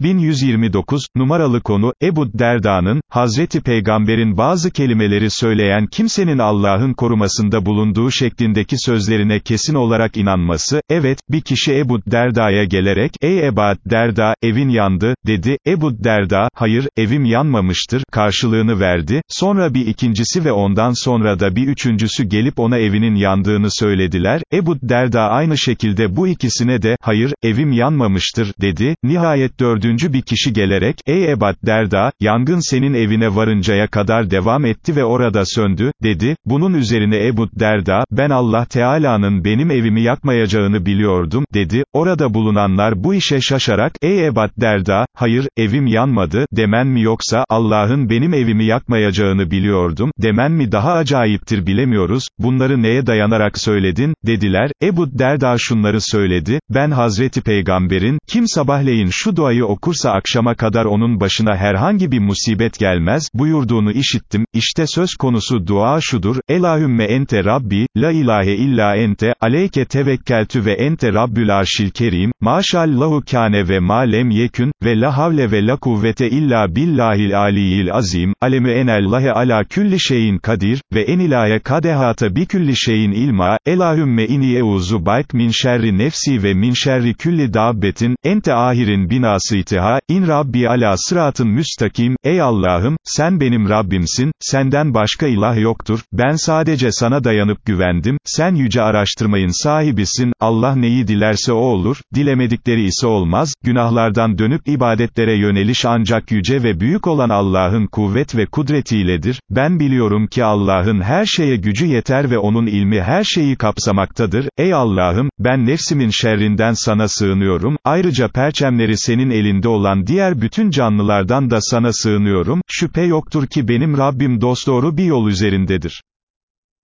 1129, numaralı konu, Ebu Derda'nın, Hazreti Peygamber'in bazı kelimeleri söyleyen kimsenin Allah'ın korumasında bulunduğu şeklindeki sözlerine kesin olarak inanması, evet, bir kişi Ebu Derda'ya gelerek, ey Ebu Derda, evin yandı, dedi, Ebu Derda, hayır, evim yanmamıştır, karşılığını verdi, sonra bir ikincisi ve ondan sonra da bir üçüncüsü gelip ona evinin yandığını söylediler, Ebu Derda aynı şekilde bu ikisine de, hayır, evim yanmamıştır, dedi, nihayet dördüncü bir kişi gelerek, ey Ebat Derda, yangın senin evine varıncaya kadar devam etti ve orada söndü, dedi, bunun üzerine Ebu Derda, ben Allah Teala'nın benim evimi yakmayacağını biliyordum, dedi, orada bulunanlar bu işe şaşarak, ey Ebat Derda, hayır, evim yanmadı, demen mi yoksa, Allah'ın benim evimi yakmayacağını biliyordum, demen mi daha acayiptir bilemiyoruz, bunları neye dayanarak söyledin, dediler, Ebu Derda şunları söyledi, ben Hazreti Peygamber'in, kim sabahleyin şu duayı okursa akşama kadar onun başına herhangi bir musibet gelmez, buyurduğunu işittim, işte söz konusu dua şudur, Elahümme ente Rabbi, la ilahe illa ente, aleyke tevekkeltü ve ente Rabbül arşil kerim, maşallahu kâne ve ma lem yekün, ve la havle ve la kuvvete illa billahil aliyil azim, alemü enellahe ala külli şeyin kadir, ve enilahe kadehata bi külli şeyin ilma, Elahümme ini euzu bayk min şerri nefsi ve min şerri külli dabbetin, ente ahirin binasıytiha, in Rabbi ala sıratın müstakim, ey Allah'ım, sen benim Rabbimsin, senden başka ilah yoktur, ben sadece sana dayanıp güvendim, sen yüce araştırmayın sahibisin, Allah neyi dilerse o olur, dilemedikleri ise olmaz, günahlardan dönüp ibadetlere yöneliş ancak yüce ve büyük olan Allah'ın kuvvet ve kudretiyledir, ben biliyorum ki Allah'ın her şeye gücü yeter ve onun ilmi her şeyi kapsamaktadır, ey Allah'ım, ben nefsimin şerrinden sana sığınıyorum, ayrıca perçemleri senin elinde olan diğer bütün canlılardan da sana sığınıyorum, şüphe yoktur ki benim Rabbim dosdoğru bir yol üzerindedir.